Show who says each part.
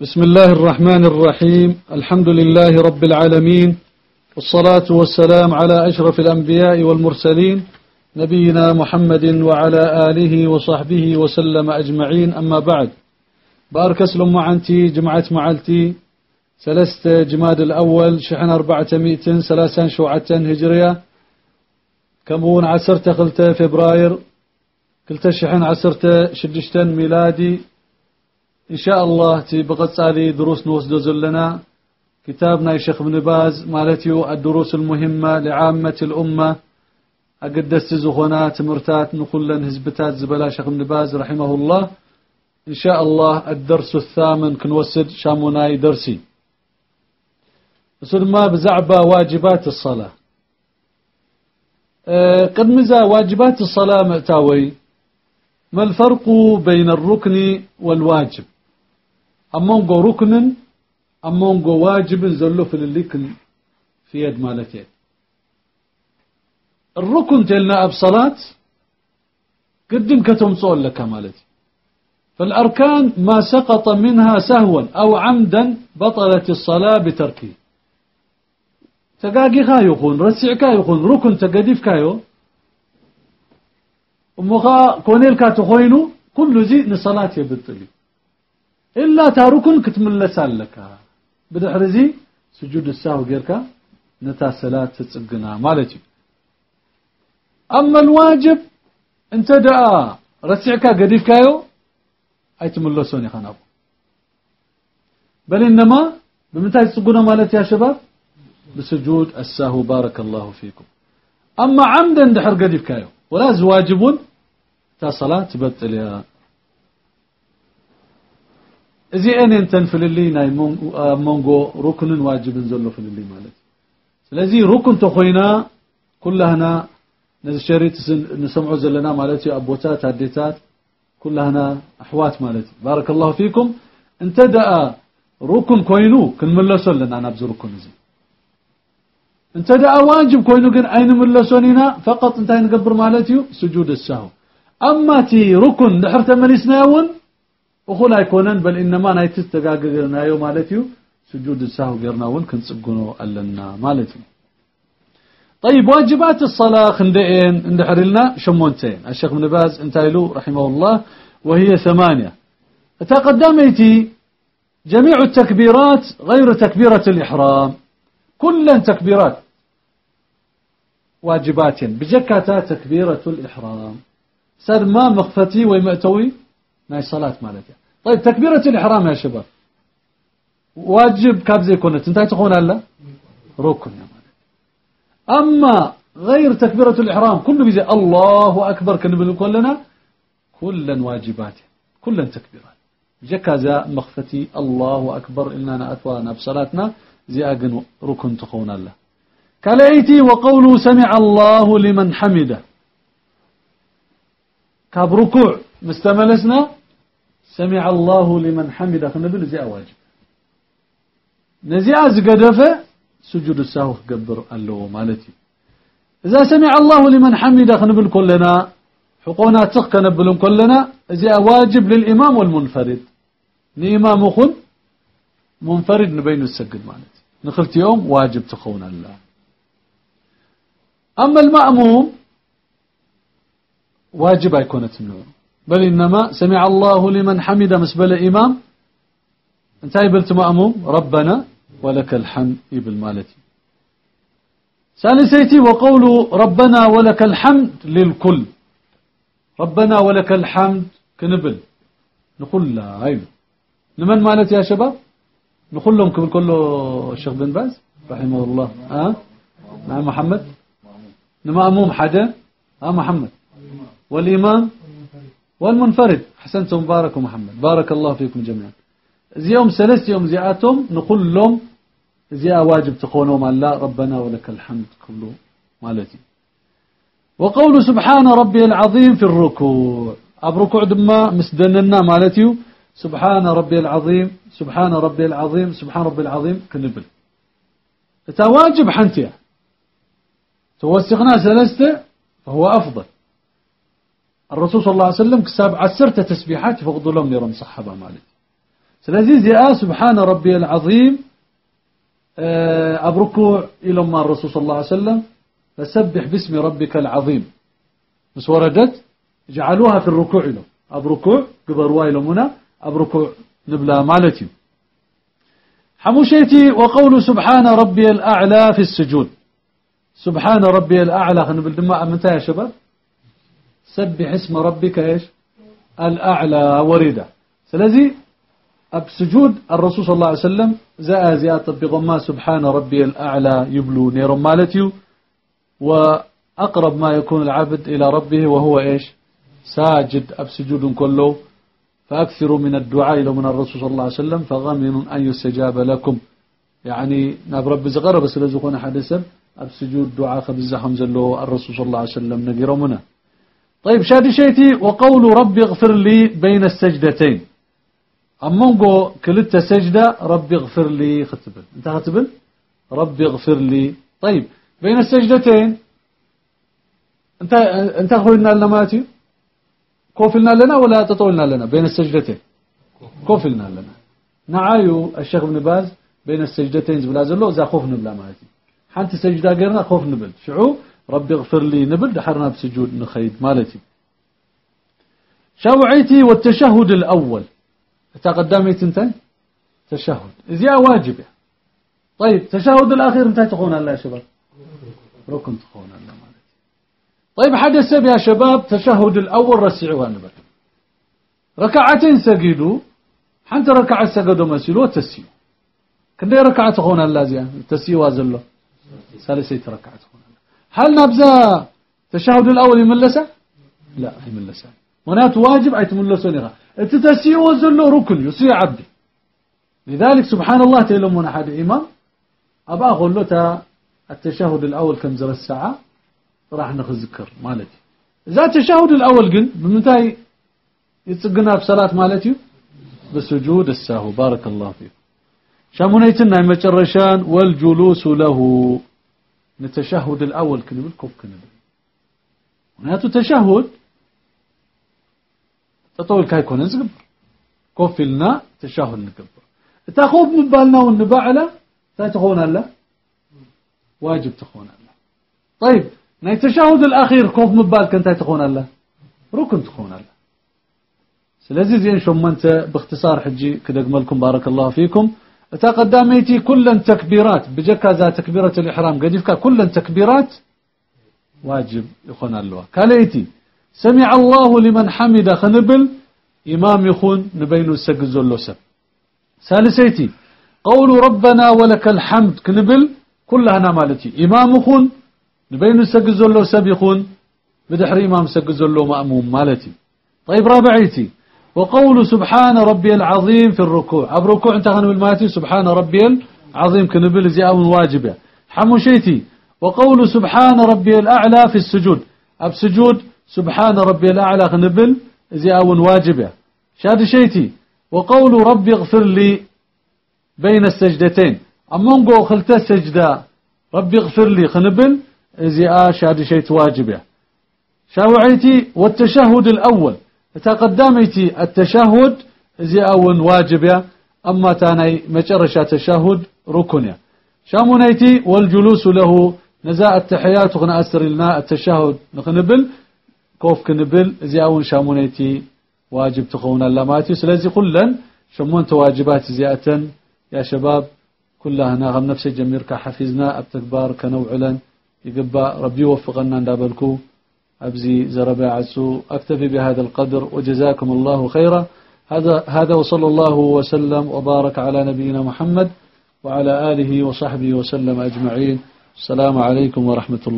Speaker 1: بسم الله الرحمن الرحيم. الحمد لله رب العالمين والصلاة والسلام على أشرف الأنبياء والمرسلين نبينا محمد وعلى آله وصحبه وسلم أجمعين. أما بعد بارك أسلم معنتي جمعة معلتي ثلاثة جماد الأول شحن أربعة مئة ثلاثة شوعة هجرية. كمون عسرت قلت فبراير قلت شحن عسرت شدشتن ميلادي. إن شاء الله بقصالي دروس نوسدو زلنا. كتابنا الشيخ ابن باز مالتيو الدروس المهمة لعامة الأمة. أقدست زخونات مرتات نخلا هزبتات زبلا شيخ ابن باز رحمه الله. إن شاء الله الدرس الثامن كنوسد شاموناي درسي. ما بزعبة واجبات الصلاة. أه قد مزا واجبات الصلاة مأتاوي. ما الفرق بين الركن والواجب؟ أمونغو ركن أمونغو واجب زلو في الليكن في يد مالتين. الركن تلنا بصلاة قدم كتم صول لك مالتي. فالأركان ما سقط منها سهوا أو عمدا بطلت الصلاة بتركه. تقاقي خون رسع خون ركن تقديف كايو. ومخا كونيل كاتو خوينو كل زي نصلاة يبطلي إلا تاركن كتملسال لك بدحر زي سجود الساو غيركا نتا صلاة تتسقنا مالتي. أما الواجب أنت دعا رسعكا قديف كايو أي تملسوني خنابو بل إنما بمتى تسقنا مالتي يا شباب بسجود السهو بارك الله فيكم. أما عمدا دحر قديف كايو ولا واجب تا صلاة تبطل يا እዚአን እንተን ፍልልይ ናይ መንጎ ሩክንን ዋጅብን ዘሎ ፍልሊ ማለት ስለዚ ሩክን ተኮይና ኩላህና ነዚ ሸሪት ንሰምዖ ዘለና ማለት እዩ ኣቦታት ኣዴታት ኩላህና ኣሕዋት ማለት እዩ ባረከ ላሁ ፊኩም እንተ ደኣ ሩክን ኮይኑ ክንምለሶ ኣለና ናብዚ ሩክን እዚ እንተ ደኣ ዋጅብ ኮይኑ ግን ኣይንምለሶን ኢና ፈቐጥ እንታይ ንገብር ማለት እዩ ስጁድ ሳሁ ኣማ እቲ ሩክን ድሕር ተመሊስና እውን እኹል ኣይኮነን በል ኢነማ ናይቲ ዝተጋገርናዮ ማለት እዩ سجود السهو قرنا ونكن صقنو ألنا مالتي طيب واجبات الصلاة خندئين اندحر لنا شمونتين الشيخ ابن باز انتايلو رحمه الله وهي ثمانية تقدمتي جميع التكبيرات غير تكبيرة الإحرام كلا تكبيرات واجبات بجكتا تكبيرة الإحرام سر ما مخفتي ويمأتوي ما صلاة مالتي. طيب تكبيرة الإحرام يا شباب. واجب كاب زي كونت انتهي تخون هلا ركن يا مالك. أما غير تكبيرة الإحرام كله بزي الله أكبر كنبل كلنا كلا واجبات كلا تكبيرات. جكازا مخفتي الله أكبر إننا أتوانا بصلاتنا زي أقن ركن تخون الله كالأيتي وقوله سمع الله لمن حمده. كاب ركوع مستملسنا سمع الله لمن حمده. خنبل زي واجب نزيع زقدفة سجود السهو قبر اللو مالتي إذا سمع الله لمن حمد خنبل كلنا حقونا تخ نبلون كلنا إذا واجب للإمام والمنفرد. لإمام خن منفرد نبين السجد مالتي نخلت يوم واجب تخون الله. أما المأموم واجب يكون تنور بل إنما سمع الله لمن حمد مسبل إمام. انتهي بلت مأموم ربنا ولك الحمد يبل مالتي. ثالثيتي وقول ربنا ولك الحمد للكل. ربنا ولك الحمد كنبل. نقول لا عيب لمن مالتي يا شباب؟ نقول لهم كبل كله الشيخ بن باز رحمه الله. ها؟ أه؟ محمد؟ نمأموم حدا؟ ها أه محمد؟ والإمام؟ والمنفرد. حسنتم. بارك محمد. بارك الله فيكم جميعا. زيهم ثلاث يوم زياتهم نقول لهم زي واجب تقولهم الله ربنا ولك الحمد كله مالتي. وقول سبحان ربي العظيم في الركوع. أب ركوع دما مسدننا مالتي. سبحان ربي العظيم سبحان ربي العظيم سبحان ربي العظيم كنبل. تواجب حنتيا. توسخنا ثلاثة فهو أفضل. الرسول صلى الله عليه وسلم كساب عسرت تسبيحات فقدوا لهم لرم صحابة مالتي سلازي زئا سبحان ربي العظيم. أب ركوع إلى ما الرسول صلى الله عليه وسلم. فسبح باسم ربك العظيم. مس وردت جعلوها في الركوع له أب ركوع قبروا إلى منا أب ركوع نبلا مالتي. حموشيتي وقول سبحان ربي الأعلى في السجود. سبحان ربي الأعلى نقول دماء منتهى يا شباب. سبح اسم ربك إيش؟ الأعلى وريدة سلازي أب سجود الرسول صلى الله عليه وسلم زاء زيادة بضما سبحان ربي الأعلى يبلو نيرم مالتيو وأقرب ما يكون العبد إلى ربه وهو إيش؟ ساجد. أب سجود كله فأكثروا من الدعاء إلى من الرسول صلى الله عليه وسلم فغمن أن يستجاب لكم. يعني ناب رب زغرب بس لزقون حدثا أب سجود دعاء خبزهم زلو الرسول صلى الله عليه وسلم نقيرو منه طيب شادي شيتي وقول ربي اغفر لي بين السجدتين. أمونغو كلتا سجدة ربي اغفر لي ختبل انت ختبل ربي اغفر لي. طيب بين السجدتين. انت انت قلنا لنا ماتي؟ كوفلنا لنا ولا تطولنا لنا بين السجدتين. كوفلنا لنا نعايو الشيخ ابن باز بين السجدتين زبلا زلو ذا خوف نبلا ماتي. حنت سجدة غيرنا خوف نبل شعو ربي اغفر لي نبل دحرنا بسجود نخيد مالتي. شوعيتي والتشهد الأول. تقدمت انت تشهد. إذا واجب طيب تشهد الأخير انت تخون الله يا شباب. ركن تخون الله مالتي. طيب حدث يا شباب؟ تشهد الأول رسعوا نبل. ركعتين سجدوا حنت ركعة سجدوا مسيلو تسيو كندي ركعة تخون الله زيان؟ تسيو وازلو. ثالثة ركعة تخون هل نبذا تشهد الأول يملسه؟ لا يملسه. ونات واجب أي تملسه لها التتسيء وزله ركن يسيء عبدي لذلك سبحان الله تيلمون أحد إمام أبا أقول له التشهد الأول كم زر الساعة راح نخذكر مالتي. إذا التشهد الأول قل بمتاي يتسقنا بصلاة مالتي؟ بسجود الساهو. بارك الله فيك. شامونيتنا يمجرشان والجلوس له. نتشهد الأول كنبل كوب كنبل ونهاتو تشهد. تطول كاي كون نزقبر كوفلنا تشهد نكبر تاخوف من بالنا والنباعلة تخون الله واجب تخون الله طيب ناي تشهد الأخير كوف من بالك أنت تخون الله ركن تخون الله سلازي زين شو أنت باختصار حجي كده ملكم بارك الله فيكم. تقدميتي كلا تكبيرات بجكا ذا تكبيرة الإحرام قديفك كلا تكبيرات واجب يخون الله كاليتي سمع الله لمن حمد خنبل إمام يخون نبين السجز اللوسب. ثالثيتي قول ربنا ولك الحمد كنبل كلها نمالتي إمام يخون نبين السجز اللوسب يخون بدحر إمام سجز اللو مأموم مالتي. طيب رابعيتي وقول سبحان ربي العظيم في الركوع. أب ركوع انت غنم الماتي؟ سبحان ربي العظيم كنبل زي أو واجبة حموشيتي وقول سبحان ربي الأعلى في السجود. أب سجود سبحان ربي الأعلى خنبل زي أو واجبة شاد شيتي. وقول ربي اغفر لي بين السجدتين. أمونغو خلت السجدة. ربي اغفر لي خنبل زي آ شاد شيت واجبة شاوعيتي والتشهد الأول. تقدمتي التشهد زي أول واجبة أما تاني مجرشة تشهد ركنيا شامونيتي والجلوس له نزاء التحيات غنا أسر لنا التشهد نخنبل كوف كنبل زي أول شامونيتي واجب تخون اللاماتي. سلازي كلا شمون تواجبات زيادة يا شباب كلها هنا غم نفسي جمير كحفظنا أبتكبار كنوعلا يقبى ربي وفقنا ندابلكو. أبزي زربا عسو أكتفي بهذا القدر وجزاكم الله خيرا. هذا هذا وصلى الله وسلم وبارك على نبينا محمد وعلى آله وصحبه وسلم أجمعين. السلام عليكم ورحمة الله.